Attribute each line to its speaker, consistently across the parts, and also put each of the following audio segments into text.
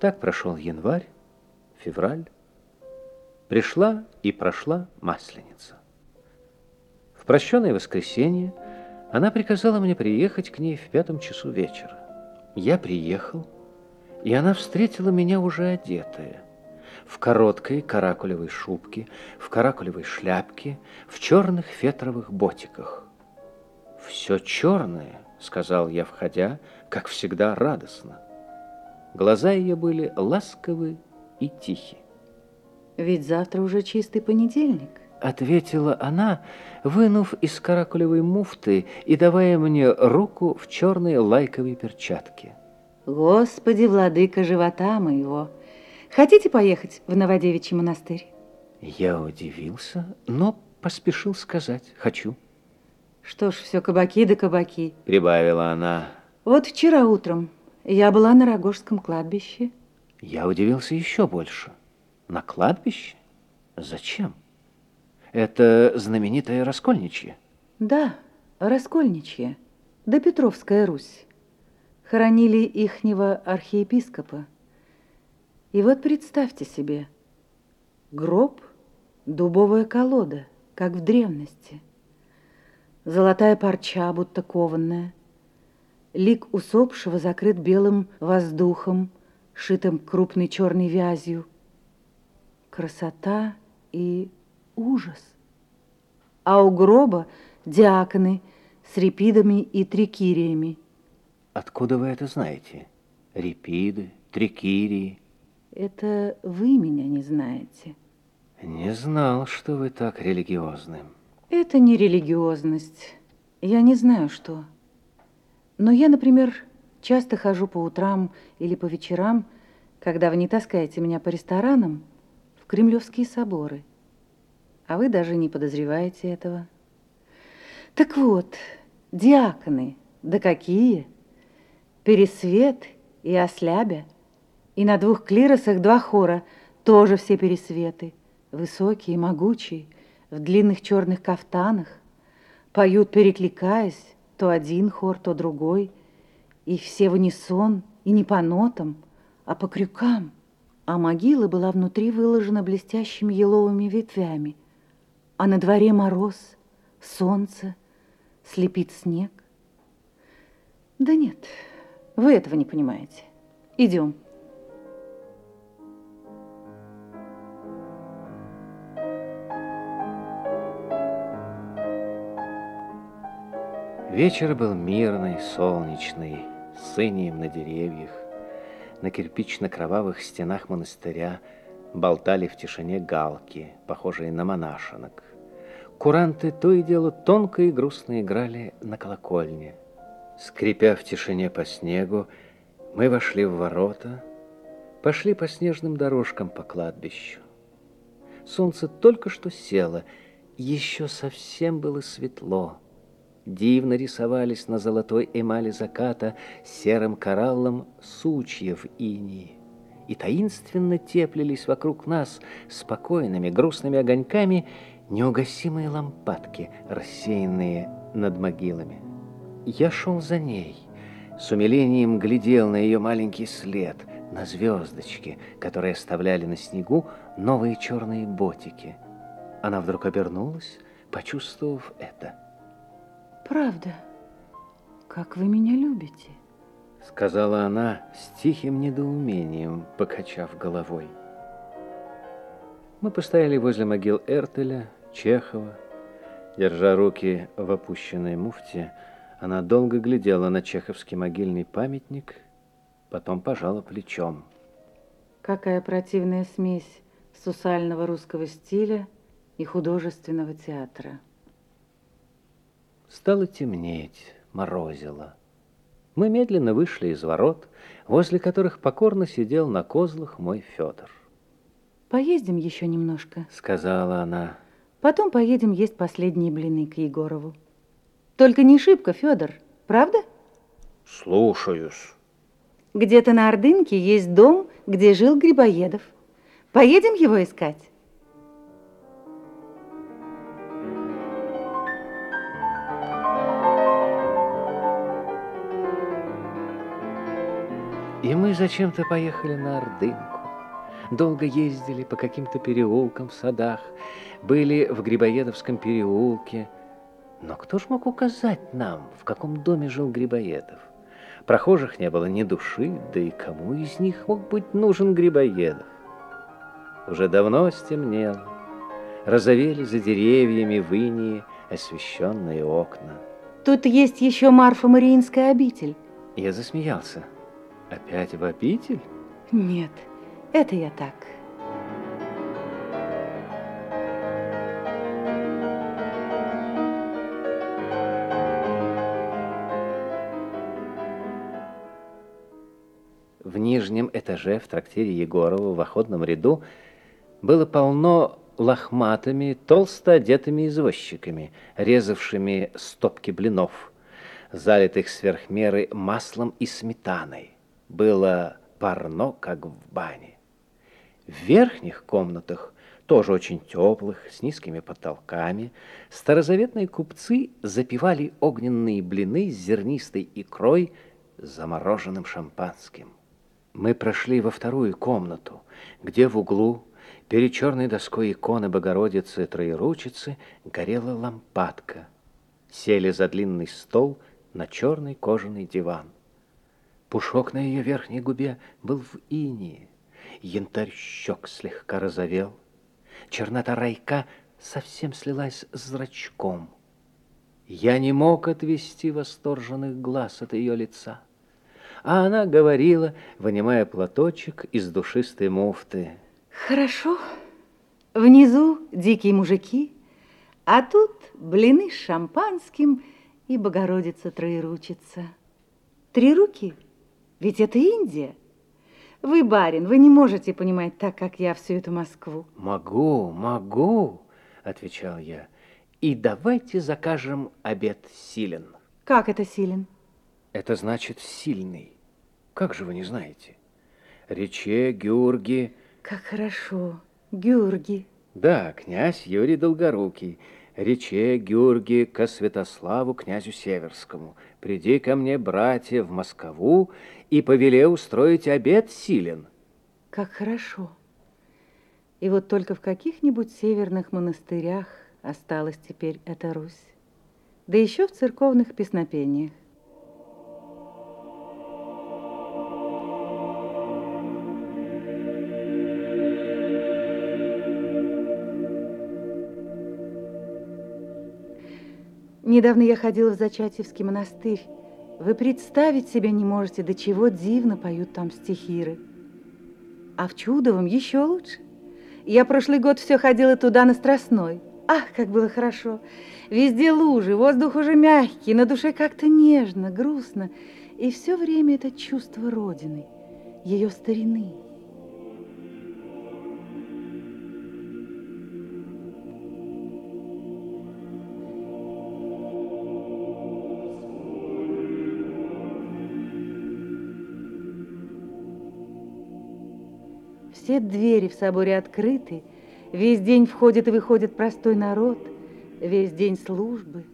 Speaker 1: Так прошел январь, февраль. Пришла и прошла Масленица. В прощенное воскресенье она приказала мне приехать к ней в пятом часу вечера. Я приехал, и она встретила меня уже одетая, в короткой каракулевой шубке, в каракулевой шляпке, в черных фетровых ботиках. «Все черное», — сказал я, входя, как всегда радостно. Глаза ее были ласковы и тихи.
Speaker 2: Ведь завтра уже чистый понедельник.
Speaker 1: Ответила она, вынув из каракулевой муфты и давая мне руку в черной лайковой перчатке.
Speaker 2: Господи, владыка живота моего, хотите поехать в Новодевичий монастырь?
Speaker 1: Я удивился, но поспешил сказать «хочу».
Speaker 2: Что ж, все кабаки да кабаки,
Speaker 1: прибавила она.
Speaker 2: Вот вчера утром я была на Рогожском кладбище.
Speaker 1: Я удивился еще больше. На кладбище? Зачем? Это знаменитое Раскольничье?
Speaker 2: Да, Раскольничье. Да Петровская Русь. Хоронили ихнего архиепископа. И вот представьте себе, гроб, дубовая колода, как в древности. Золотая парча, будто кованная. Лик усопшего закрыт белым воздухом, шитым крупной черной вязью. Красота и ужас. А у гроба диаконы с репидами и трикириями.
Speaker 1: Откуда вы это знаете? Репиды, трикирии?
Speaker 2: Это вы меня не знаете.
Speaker 1: Не знал, что вы так религиозны.
Speaker 2: Это не религиозность. Я не знаю, что. Но я, например, часто хожу по утрам или по вечерам, когда вы не таскаете меня по ресторанам, в кремлевские соборы – а вы даже не подозреваете этого. Так вот, диаконы, да какие! Пересвет и Ослябя, и на двух клиросах два хора, тоже все пересветы, высокие, могучие, в длинных черных кафтанах, поют, перекликаясь, то один хор, то другой, и все в унисон, и не по нотам, а по крюкам. А могила была внутри выложена блестящими еловыми ветвями – а на дворе мороз, солнце, слепит снег. Да нет, вы этого не понимаете. Идем.
Speaker 1: Вечер был мирный, солнечный, с на деревьях. На кирпично-кровавых стенах монастыря болтали в тишине галки, похожие на монашенок. Куранты то и дело тонко и грустно играли на колокольне. Скрипя в тишине по снегу, мы вошли в ворота, пошли по снежным дорожкам по кладбищу. Солнце только что село, еще совсем было светло. Дивно рисовались на золотой эмали заката серым кораллом сучья в инии и таинственно теплились вокруг нас спокойными грустными огоньками неугасимые лампадки, рассеянные над могилами. Я шел за ней, с умилением глядел на ее маленький след, на звездочки, которые оставляли на снегу новые черные ботики. Она вдруг обернулась, почувствовав это.
Speaker 2: «Правда? Как вы меня любите?»
Speaker 1: Сказала она с тихим недоумением, покачав головой. Мы постояли возле могил Эртеля, Чехова. Держа руки в опущенной муфте, она долго глядела на чеховский могильный памятник, потом пожала плечом.
Speaker 2: Какая противная смесь сусального русского стиля и художественного театра.
Speaker 1: Стало темнеть, морозило. Мы медленно вышли из ворот, возле которых покорно сидел на козлах мой Федор.
Speaker 2: «Поездим еще немножко», —
Speaker 1: сказала она.
Speaker 2: Потом поедем есть последние блины к Егорову. Только не шибко, Федор, правда?
Speaker 1: Слушаюсь.
Speaker 2: Где-то на Ордынке есть дом, где жил Грибоедов. Поедем его искать?
Speaker 1: И мы зачем-то поехали на Ордынку. Долго ездили по каким-то переулкам в садах, были в Грибоедовском переулке. Но кто ж мог указать нам, в каком доме жил Грибоедов? Прохожих не было ни души, да и кому из них мог быть нужен Грибоедов? Уже давно стемнело, розовели за деревьями в инии освещенные окна.
Speaker 2: Тут есть еще Марфа-Мариинская обитель.
Speaker 1: Я засмеялся. Опять в обитель?
Speaker 2: Нет, это я так.
Speaker 1: В нижнем этаже в трактире Егорова в охотном ряду было полно лохматыми, толсто одетыми извозчиками, резавшими стопки блинов, залитых сверх меры маслом и сметаной. Было парно, как в бане. В верхних комнатах, тоже очень теплых, с низкими потолками, старозаветные купцы запивали огненные блины с зернистой икрой, замороженным шампанским. Мы прошли во вторую комнату, где в углу, перед черной доской иконы Богородицы Троеручицы, горела лампадка. Сели за длинный стол на черный кожаный диван. Пушок на ее верхней губе был в инии. Янтарь щек слегка розовел. Чернота райка совсем слилась с зрачком. Я не мог отвести восторженных глаз от ее лица. А она говорила, вынимая платочек из душистой муфты.
Speaker 2: Хорошо. Внизу дикие мужики, а тут блины с шампанским и Богородица Троеручица. Три руки? Ведь это Индия. Вы, барин, вы не можете понимать так, как я всю эту Москву.
Speaker 1: Могу, могу, отвечал я. И давайте закажем обед силен.
Speaker 2: Как это силен?
Speaker 1: Это значит сильный. Как же вы не знаете? Рече Георгий...
Speaker 2: Как хорошо. Георгий.
Speaker 1: Да, князь Юрий Долгорукий. Рече Георгий ко Святославу, князю Северскому. Приди ко мне, братья, в Москву и повеле устроить обед силен.
Speaker 2: Как хорошо. И вот только в каких-нибудь северных монастырях осталась теперь эта Русь. Да еще в церковных песнопениях. Недавно я ходила в Зачатьевский монастырь. Вы представить себе не можете, до чего дивно поют там стихиры. А в Чудовом еще лучше. Я прошлый год все ходила туда на Страстной. Ах, как было хорошо! Везде лужи, воздух уже мягкий, на душе как-то нежно, грустно. И все время это чувство Родины, ее старины. Все двери в соборе открыты, весь день входит и выходит простой народ, весь день службы.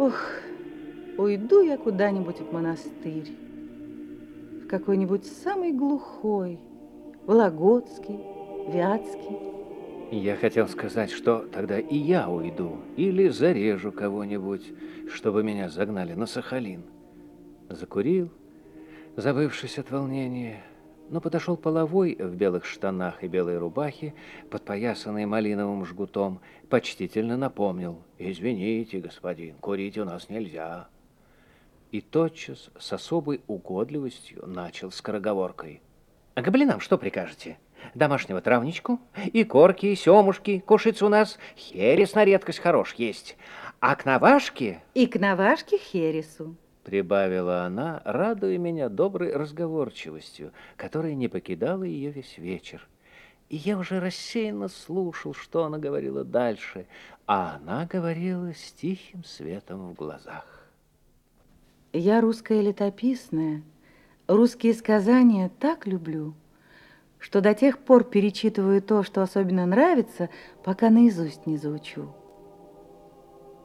Speaker 2: Ох, уйду я куда-нибудь в монастырь, в какой-нибудь самый глухой, Вологодский, Вятский.
Speaker 1: Я хотел сказать, что тогда и я уйду, или зарежу кого-нибудь, чтобы меня загнали на Сахалин. Закурил, забывшись от волнения, но подошел половой в белых штанах и белой рубахе, подпоясанной малиновым жгутом, почтительно напомнил, «Извините, господин, курить у нас нельзя». И тотчас с особой угодливостью начал скороговоркой. «А гоблинам что прикажете? Домашнего травничку? И корки, и семушки кушать у нас? Херес на редкость хорош есть. А к навашке?»
Speaker 2: «И к навашке хересу»
Speaker 1: прибавила она, радуя меня доброй разговорчивостью, которая не покидала ее весь вечер. и я уже рассеянно слушал, что она говорила дальше, а она говорила с тихим светом в глазах.
Speaker 2: Я русская летописная, русские сказания так люблю, что до тех пор перечитываю то, что особенно нравится, пока наизусть не заучу.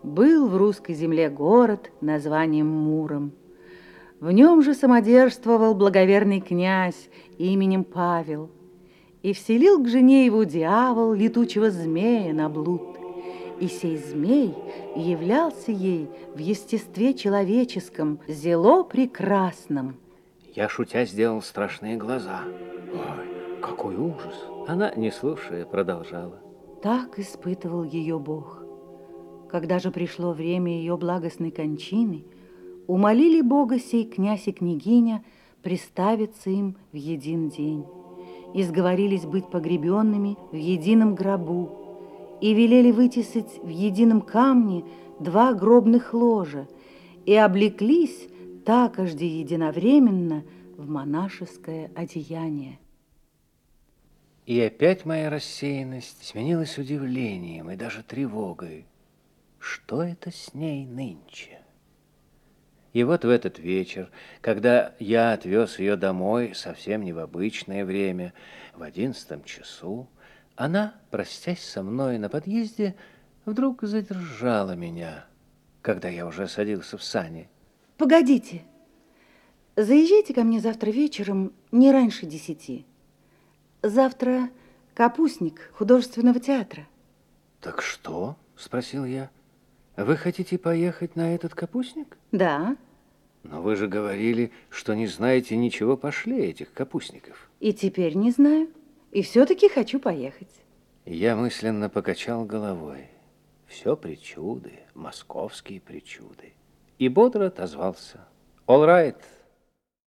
Speaker 2: Был в русской земле город названием Муром. В нем же самодержствовал благоверный князь именем Павел и вселил к жене его дьявол летучего змея на блуд. И сей змей являлся ей в естестве человеческом, зело прекрасном.
Speaker 1: Я, шутя, сделал страшные глаза. Ой, какой ужас! Она, не слушая, продолжала.
Speaker 2: Так испытывал ее Бог. Когда же пришло время ее благостной кончины, умолили Бога сей князь и княгиня приставиться им в един день. И сговорились быть погребенными в едином гробу, и велели вытесать в едином камне два гробных ложа, и облеклись такожди единовременно в монашеское одеяние.
Speaker 1: И опять моя рассеянность сменилась удивлением и даже тревогой. Что это с ней нынче? И вот в этот вечер, когда я отвез ее домой совсем не в обычное время, в одиннадцатом часу, она, простясь со мной на подъезде, вдруг задержала меня, когда я уже садился в сани.
Speaker 2: Погодите, заезжайте ко мне завтра вечером не раньше десяти. Завтра капустник художественного театра.
Speaker 1: Так что? Спросил я. Вы хотите поехать на этот капустник?
Speaker 2: Да.
Speaker 1: Но вы же говорили, что не знаете ничего пошле этих капустников.
Speaker 2: И теперь не знаю. И все-таки хочу поехать.
Speaker 1: Я мысленно покачал головой. Все причуды, московские причуды. И бодро отозвался. All right.